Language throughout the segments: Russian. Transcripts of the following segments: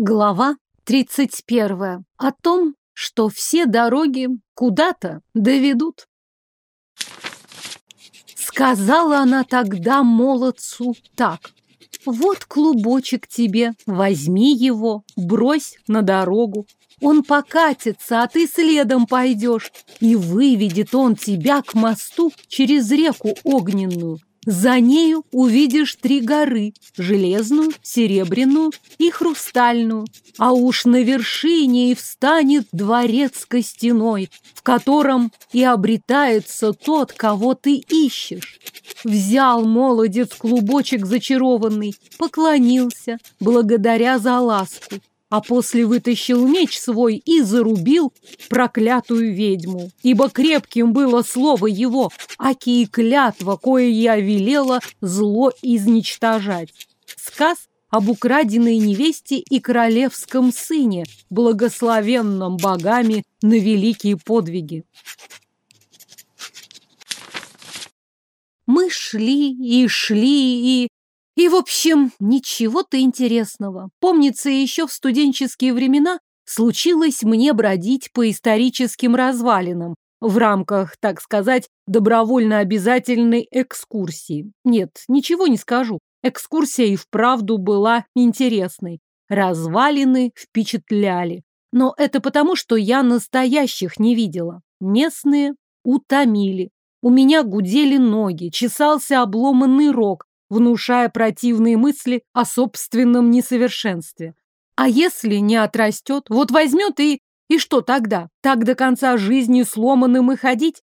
Глава 31. О том, что все дороги куда-то доведут. Сказала она тогда молодцу так. Вот клубочек тебе, возьми его, брось на дорогу. Он покатится, а ты следом пойдешь, и выведет он тебя к мосту через реку огненную. За нею увидишь три горы – железную, серебряную и хрустальную. А уж на вершине и встанет дворец костяной, в котором и обретается тот, кого ты ищешь. Взял молодец клубочек зачарованный, поклонился, благодаря за ласку а после вытащил меч свой и зарубил проклятую ведьму. Ибо крепким было слово его, аки и клятва, кое я велела зло изничтожать. Сказ об украденной невесте и королевском сыне, благословенном богами на великие подвиги. Мы шли и шли и и, в общем, ничего-то интересного. Помнится, еще в студенческие времена случилось мне бродить по историческим развалинам в рамках, так сказать, добровольно обязательной экскурсии. Нет, ничего не скажу. Экскурсия и вправду была интересной. Развалины впечатляли. Но это потому, что я настоящих не видела. Местные утомили. У меня гудели ноги, чесался обломанный рог, внушая противные мысли о собственном несовершенстве. А если не отрастет, вот возьмет и... И что тогда? Так до конца жизни сломанным и ходить?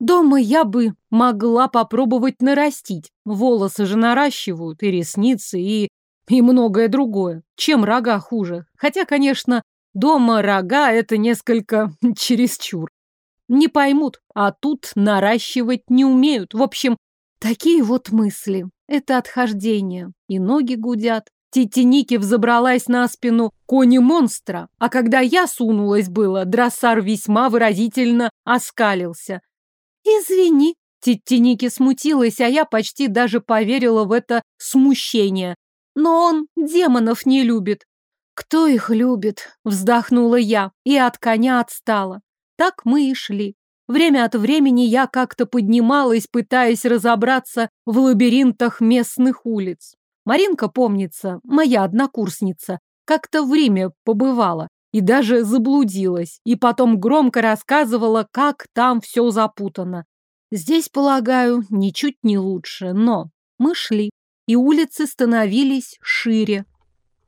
Дома я бы могла попробовать нарастить. Волосы же наращивают, и ресницы, и... и многое другое. Чем рога хуже? Хотя, конечно, дома рога — это несколько чересчур. Не поймут, а тут наращивать не умеют. В общем, такие вот мысли. Это отхождение. И ноги гудят. Тетя Ники взобралась на спину кони-монстра, а когда я сунулась было, дроссар весьма выразительно оскалился. «Извини», Тетя Ники смутилась, а я почти даже поверила в это смущение. Но он демонов не любит. «Кто их любит?» — вздохнула я и от коня отстала. Так мы и шли. Время от времени я как-то поднималась, пытаясь разобраться в лабиринтах местных улиц. Маринка, помнится, моя однокурсница, как-то в Риме побывала и даже заблудилась, и потом громко рассказывала, как там все запутано. Здесь, полагаю, ничуть не лучше, но мы шли, и улицы становились шире.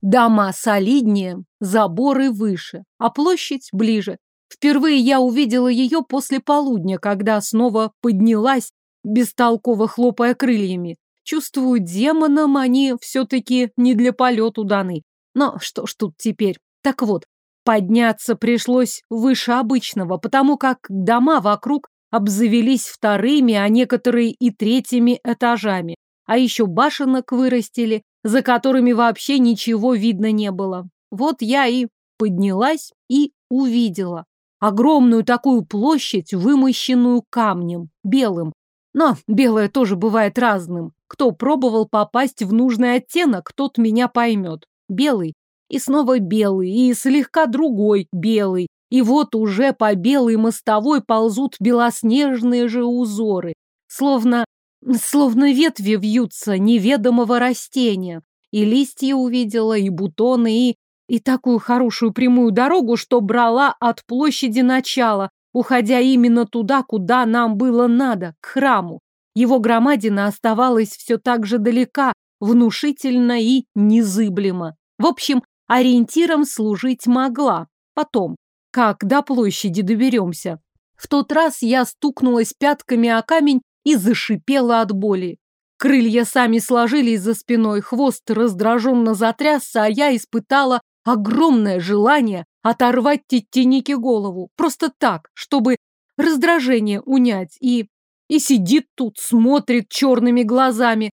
Дома солиднее, заборы выше, а площадь ближе. Впервые я увидела ее после полудня, когда снова поднялась, бестолково хлопая крыльями. Чувствую, демонам они все-таки не для полету даны. Но что ж тут теперь? Так вот, подняться пришлось выше обычного, потому как дома вокруг обзавелись вторыми, а некоторые и третьими этажами. А еще башенок вырастили, за которыми вообще ничего видно не было. Вот я и поднялась и увидела. Огромную такую площадь, вымощенную камнем, белым. Но белое тоже бывает разным. Кто пробовал попасть в нужный оттенок, тот меня поймет. Белый. И снова белый, и слегка другой белый. И вот уже по белой мостовой ползут белоснежные же узоры. Словно, словно ветви вьются неведомого растения. И листья увидела, и бутоны, и и такую хорошую прямую дорогу, что брала от площади начала, уходя именно туда, куда нам было надо, к храму. Его громадина оставалась все так же далека, внушительно и незыблемо. В общем, ориентиром служить могла. Потом, как до площади доберемся. В тот раз я стукнулась пятками о камень и зашипела от боли. Крылья сами сложились за спиной, хвост раздраженно затрясся, а я испытала огромное желание оторвать Титтинике голову. Просто так, чтобы раздражение унять. И... и сидит тут, смотрит черными глазами.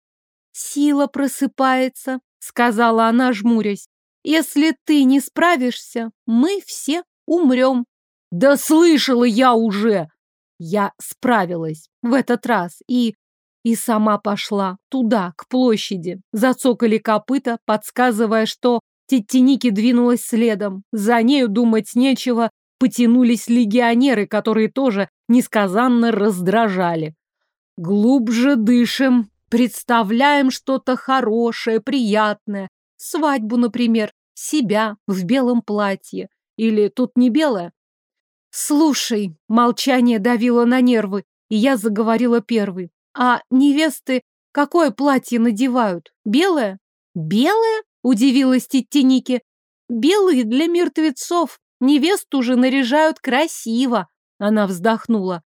«Сила просыпается», — сказала она, жмурясь. «Если ты не справишься, мы все умрем». «Да слышала я уже!» Я справилась в этот раз и... И сама пошла туда, к площади. Зацокали копыта, подсказывая, что Тетя Ники двинулась следом. За нею думать нечего, потянулись легионеры, которые тоже несказанно раздражали. Глубже дышим, представляем что-то хорошее, приятное. Свадьбу, например, себя в белом платье. Или тут не белое? Слушай, молчание давило на нервы, и я заговорила первой. А невесты какое платье надевают? Белое? Белое? Удивилась тетя Ники. Белые для мертвецов. Невесту же наряжают красиво. Она вздохнула.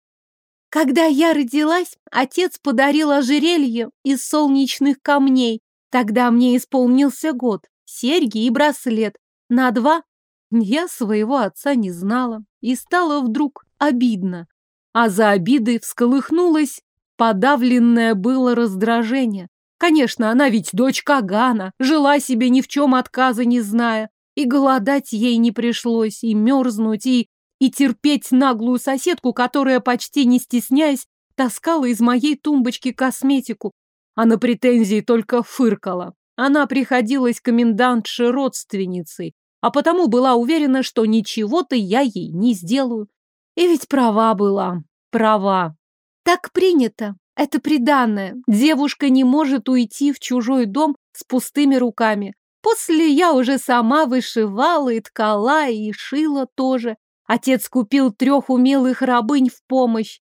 Когда я родилась, отец подарил ожерелье из солнечных камней. Тогда мне исполнился год. Серьги и браслет. На два. Я своего отца не знала. И стало вдруг обидно. А за обидой всколыхнулось подавленное было раздражение. Конечно, она ведь дочь Кагана, жила себе ни в чем отказа не зная. И голодать ей не пришлось, и мерзнуть, и... и терпеть наглую соседку, которая, почти не стесняясь, таскала из моей тумбочки косметику. А на претензии только фыркала. Она приходилась комендантше родственницей, а потому была уверена, что ничего-то я ей не сделаю. И ведь права была, права. Так принято, это приданное. Девушка не может уйти в чужой дом с пустыми руками. После я уже сама вышивала и ткала, и шила тоже. Отец купил трех умелых рабынь в помощь.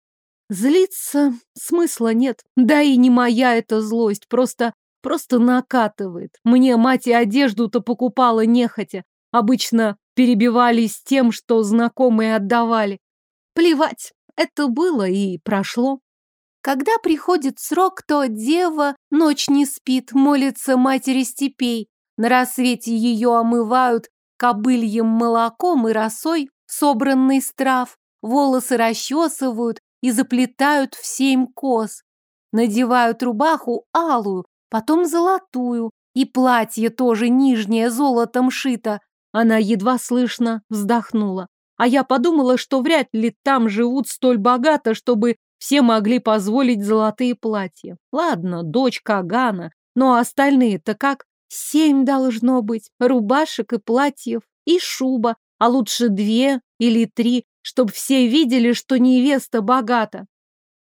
Злиться смысла нет. Да и не моя эта злость, просто, просто накатывает. Мне мать и одежду-то покупала нехотя. Обычно перебивались тем, что знакомые отдавали. Плевать, это было и прошло. Когда приходит срок, то дева ночь не спит, молится матери степей. На рассвете ее омывают кобыльем молоком и росой, собранной с трав, волосы расчесывают и заплетают в семь кос. Надевают рубаху алую, потом золотую, и платье тоже нижнее золотом шито. Она едва слышно вздохнула. А я подумала, что вряд ли там живут столь богато, чтобы все могли позволить золотые платья. Ладно, дочь Кагана, но остальные-то как? Семь должно быть, рубашек и платьев, и шуба, а лучше две или три, чтобы все видели, что невеста богата.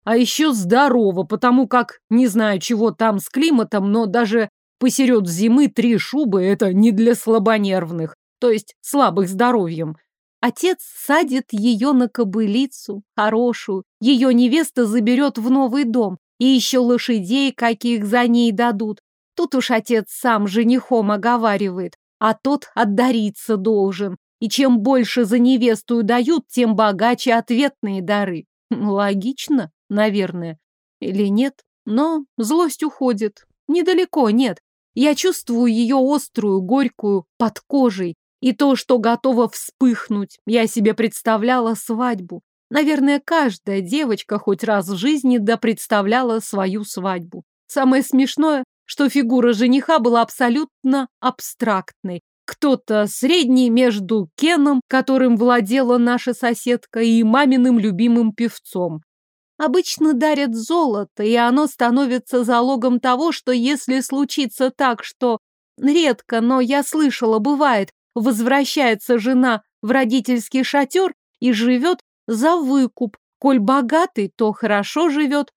А еще здорово, потому как, не знаю, чего там с климатом, но даже посеред зимы три шубы – это не для слабонервных, то есть слабых здоровьем. Отец садит ее на кобылицу, хорошую, ее невеста заберет в новый дом, и еще лошадей, каких за ней дадут, Тут уж отец сам женихом оговаривает, а тот отдариться должен. И чем больше за невесту дают, тем богаче ответные дары. Логично, наверное. Или нет? Но злость уходит. Недалеко, нет. Я чувствую ее острую, горькую, под кожей. И то, что готово вспыхнуть. Я себе представляла свадьбу. Наверное, каждая девочка хоть раз в жизни да представляла свою свадьбу. Самое смешное, что фигура жениха была абсолютно абстрактной. Кто-то средний между Кеном, которым владела наша соседка, и маминым любимым певцом. Обычно дарят золото, и оно становится залогом того, что если случится так, что редко, но я слышала, бывает, возвращается жена в родительский шатер и живет за выкуп. Коль богатый, то хорошо живет,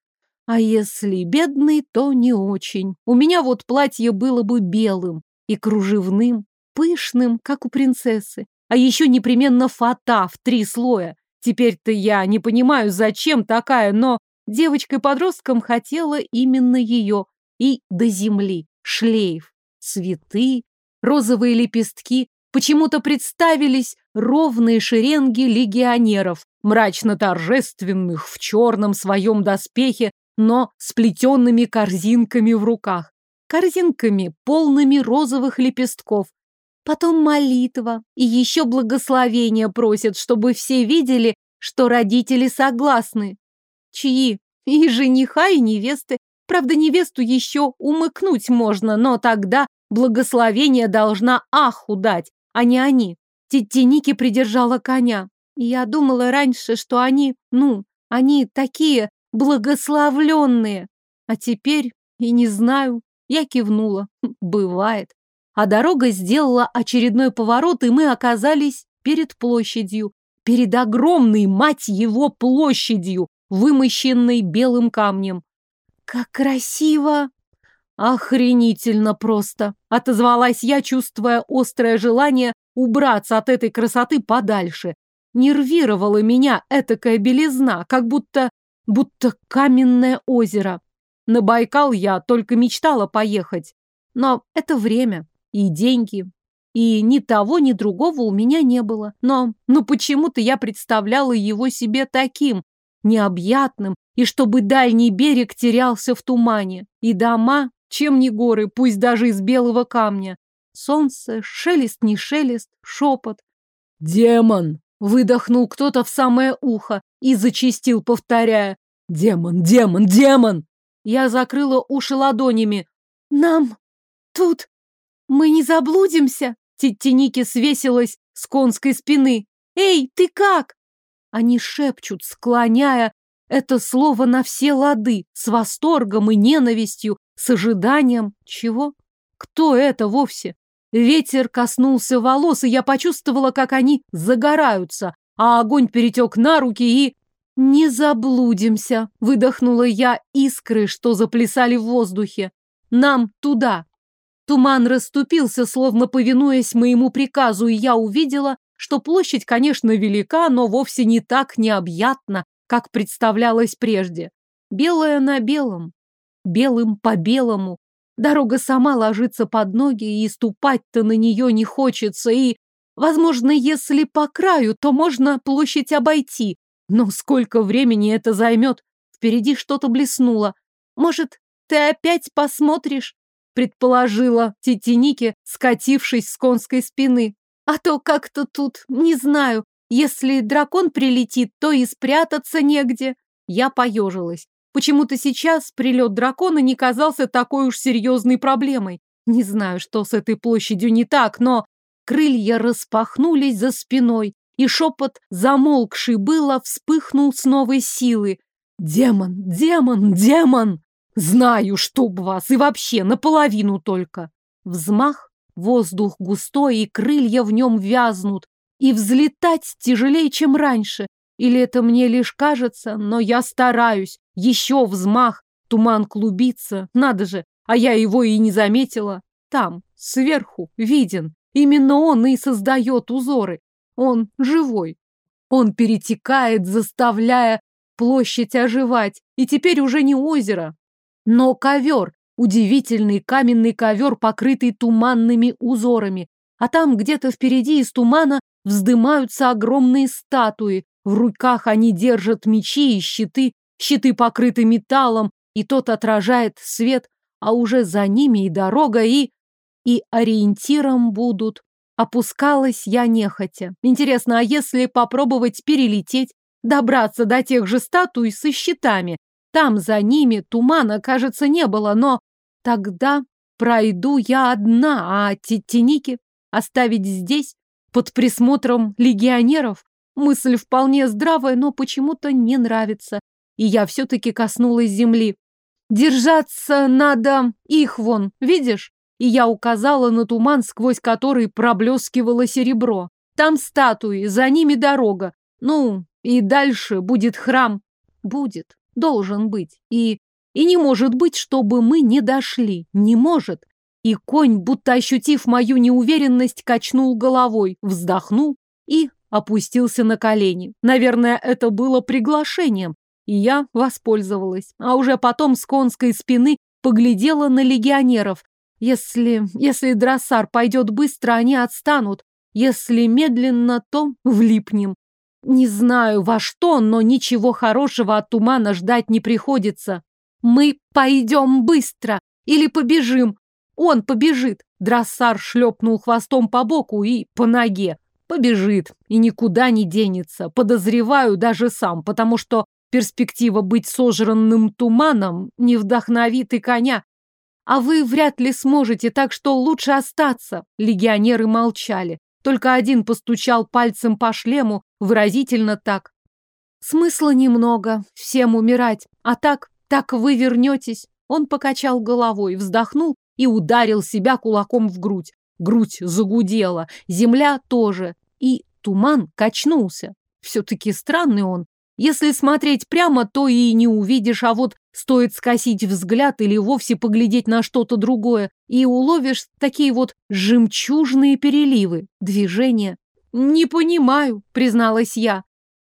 а если бедный, то не очень. У меня вот платье было бы белым и кружевным, пышным, как у принцессы. А еще непременно фата в три слоя. Теперь-то я не понимаю, зачем такая, но девочкой-подростком хотела именно ее. И до земли шлейф, цветы, розовые лепестки. Почему-то представились ровные шеренги легионеров, мрачно-торжественных в черном своем доспехе но с плетенными корзинками в руках. Корзинками, полными розовых лепестков. Потом молитва и еще благословение просят, чтобы все видели, что родители согласны. Чьи? И жениха, и невесты. Правда, невесту еще умыкнуть можно, но тогда благословение должна Аху дать, а не они. Тетя Ники придержала коня. Я думала раньше, что они, ну, они такие благословленные. А теперь и не знаю. Я кивнула. Бывает. а дорога сделала очередной поворот, и мы оказались перед площадью. Перед огромной, мать его, площадью, вымощенной белым камнем. «Как красиво!» «Охренительно просто!» — отозвалась я, чувствуя острое желание убраться от этой красоты подальше. Нервировала меня этакая белизна, как будто... будто каменное озеро. На Байкал я только мечтала поехать. Но это время и деньги, и ни того, ни другого у меня не было. Но, ну почему-то я представляла его себе таким, необъятным, и чтобы дальний берег терялся в тумане. И дома, чем не горы, пусть даже из белого камня. Солнце, шелест не шелест, шепот. «Демон!» — выдохнул кто-то в самое ухо и зачистил, повторяя. «Демон, демон, демон!» Я закрыла уши ладонями. «Нам тут мы не заблудимся?» Титтиники свесилась с конской спины. «Эй, ты как?» Они шепчут, склоняя это слово на все лады, с восторгом и ненавистью, с ожиданием. Чего? Кто это вовсе? Ветер коснулся волос, и я почувствовала, как они загораются, а огонь перетек на руки и... «Не заблудимся», — выдохнула я искры, что заплясали в воздухе. «Нам туда». Туман расступился, словно повинуясь моему приказу, и я увидела, что площадь, конечно, велика, но вовсе не так необъятна, как представлялось прежде. Белое на белом, белым по белому. Дорога сама ложится под ноги, и ступать-то на нее не хочется, и, возможно, если по краю, то можно площадь обойти. Но сколько времени это займет? Впереди что-то блеснуло. Может, ты опять посмотришь? Предположила Титиники, скатившись с конской спины. А то как-то тут, не знаю, если дракон прилетит, то и спрятаться негде. Я поежилась. Почему-то сейчас прилет дракона не казался такой уж серьезной проблемой. Не знаю, что с этой площадью не так, но крылья распахнулись за спиной, и шепот, замолкший было, вспыхнул с новой силы. «Демон! Демон! Демон! Знаю, чтоб вас! И вообще наполовину только!» Взмах, Воздух густой, и крылья в нем вязнут, и взлетать тяжелее, чем раньше. Или это мне лишь кажется, но я стараюсь. Еще взмах, туман клубится, надо же, а я его и не заметила. Там, сверху, виден. Именно он и создает узоры. Он живой. Он перетекает, заставляя площадь оживать. И теперь уже не озеро, но ковер, Удивительный каменный ковер, покрытый туманными узорами. А там где-то впереди из тумана вздымаются огромные статуи. В руках они держат мечи и щиты. Щиты покрыты металлом, и тот отражает свет, а уже за ними и дорога, и... И ориентиром будут. Опускалась я нехотя. Интересно, а если попробовать перелететь, добраться до тех же статуй со щитами? Там за ними тумана, кажется, не было, но Тогда пройду я одна, а Титиники оставить здесь, под присмотром легионеров? Мысль вполне здравая, но почему-то не нравится. И я все-таки коснулась земли. Держаться надо их вон, видишь? И я указала на туман, сквозь который проблескивало серебро. Там статуи, за ними дорога. Ну, и дальше будет храм. Будет, должен быть. И и не может быть, чтобы мы не дошли. Не может. И конь, будто ощутив мою неуверенность, качнул головой, вздохнул и опустился на колени. Наверное, это было приглашением, и я воспользовалась. А уже потом с конской спины поглядела на легионеров. Если... если дроссар пойдет быстро, они отстанут. Если медленно, то влипнем. Не знаю во что, но ничего хорошего от тумана ждать не приходится. Мы пойдем быстро или побежим. Он побежит. Дроссар шлепнул хвостом по боку и по ноге. Побежит и никуда не денется. Подозреваю даже сам, потому что перспектива быть сожранным туманом не вдохновит и коня. А вы вряд ли сможете, так что лучше остаться. Легионеры молчали. Только один постучал пальцем по шлему, выразительно так. Смысла немного, всем умирать. А так так вы вернетесь. Он покачал головой, вздохнул и ударил себя кулаком в грудь. Грудь загудела, земля тоже, и туман качнулся. Все-таки странный он. Если смотреть прямо, то и не увидишь, а вот стоит скосить взгляд или вовсе поглядеть на что-то другое, и уловишь такие вот жемчужные переливы, движения. «Не понимаю», — призналась я.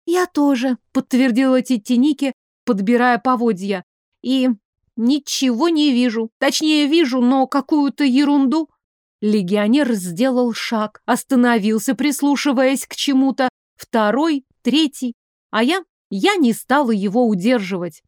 «Я тоже», — подтвердила Титтиники, подбирая поводья. «И ничего не вижу. Точнее, вижу, но какую-то ерунду». Легионер сделал шаг, остановился, прислушиваясь к чему-то. Второй, третий. А я? Я не стала его удерживать.